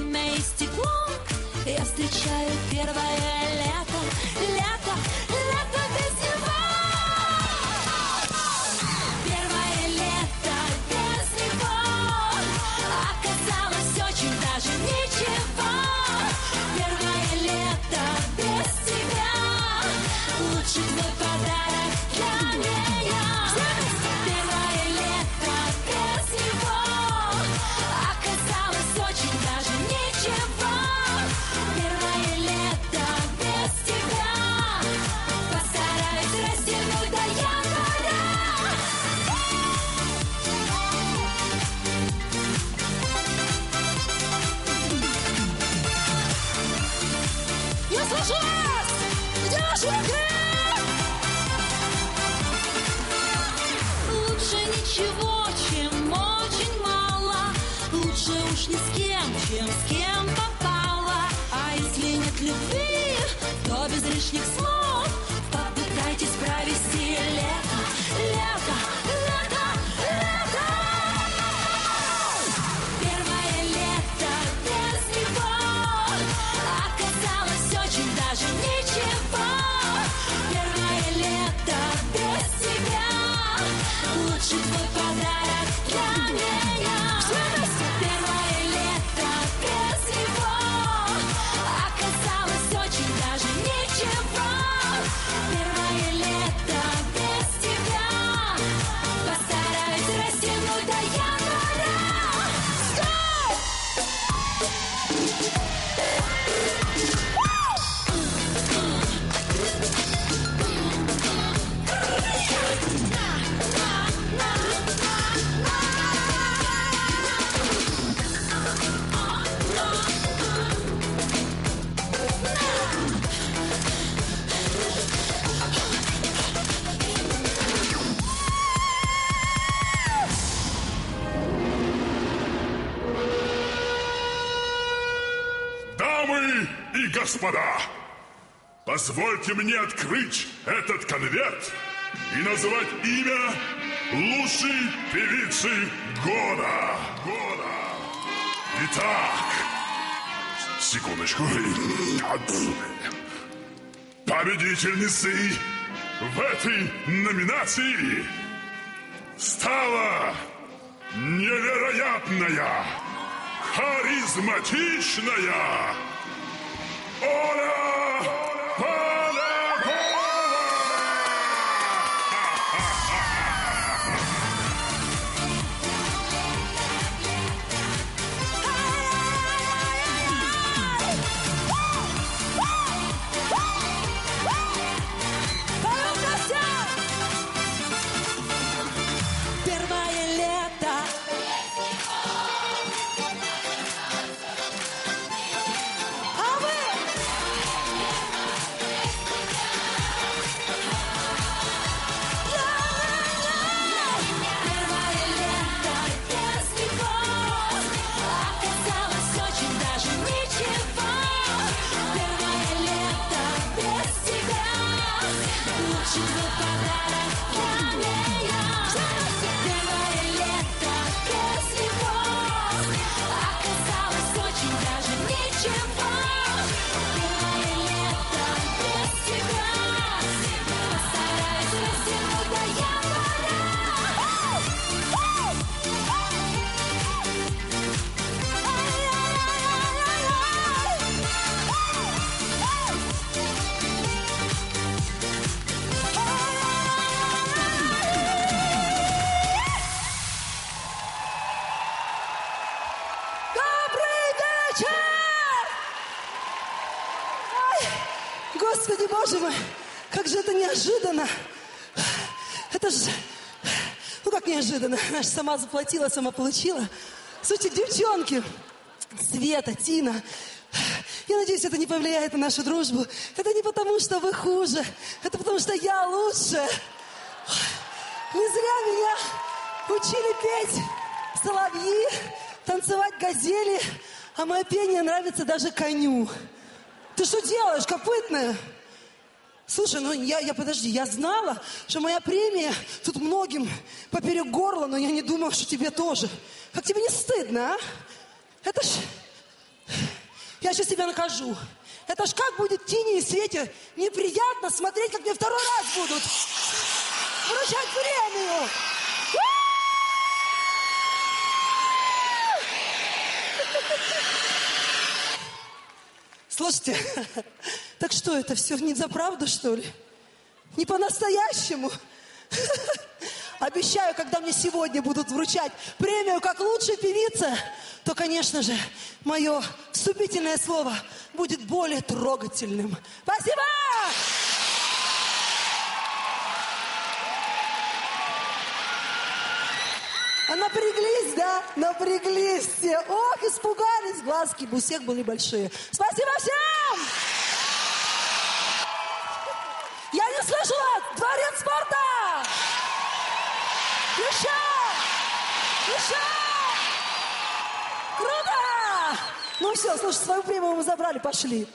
ждать, и истекло. Я встречаю первое лето, лето, лето Лучше ничего, чем очень мало. Лучше уж ни с кем, чем с кем попало. А если нет любви, то без лишних слов what you want. Дамы и господа, позвольте мне открыть этот конверт и назвать имя лучшей певицы года. Года. Итак, секундочку. Победительницей в этой номинации стала невероятная харизматичная! Оля подарок для меня. Первое лето без него Господи Боже мой, как же это неожиданно! Это же, ну как неожиданно, я ж сама заплатила, сама получила. Слушайте, девчонки, Света, Тина, я надеюсь, это не повлияет на нашу дружбу. Это не потому, что вы хуже, это потому, что я лучше. Не зря меня учили петь соловьи, танцевать газели, а мое пение нравится даже коню. Ты что делаешь, копытная? Слушай, ну я, я подожди, я знала, что моя премия тут многим поперек горла, но я не думала, что тебе тоже. Как тебе не стыдно, а? Это ж... Я сейчас тебя накажу. Это ж как будет Тине и Свете неприятно смотреть, как мне второй раз будут вручать премию. Слушайте, так что это все не за правду, что ли? Не по-настоящему? Обещаю, когда мне сегодня будут вручать премию как лучшая певица, то, конечно же, мое вступительное слово будет более трогательным. Спасибо! А напряглись, да? Напряглись все. Ох, испугались. Глазки у всех были большие. Спасибо всем! Я не слышала! Дворец спорта! Еще! Еще! Круто! Ну все, слушай, свою премию мы забрали, пошли.